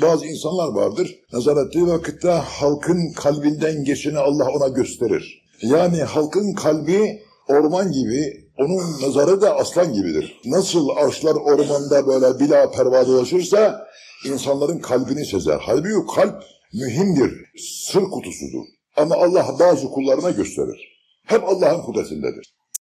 Bazı insanlar vardır, nazar ettiği vakitte halkın kalbinden geçeni Allah ona gösterir. Yani halkın kalbi orman gibi, onun nazarı da aslan gibidir. Nasıl arşlar ormanda böyle bila perva dolaşırsa, insanların kalbini sezer. Halbuki kalp mühimdir, sır kutusudur. Ama Allah bazı kullarına gösterir. Hep Allah'ın kudretindedir.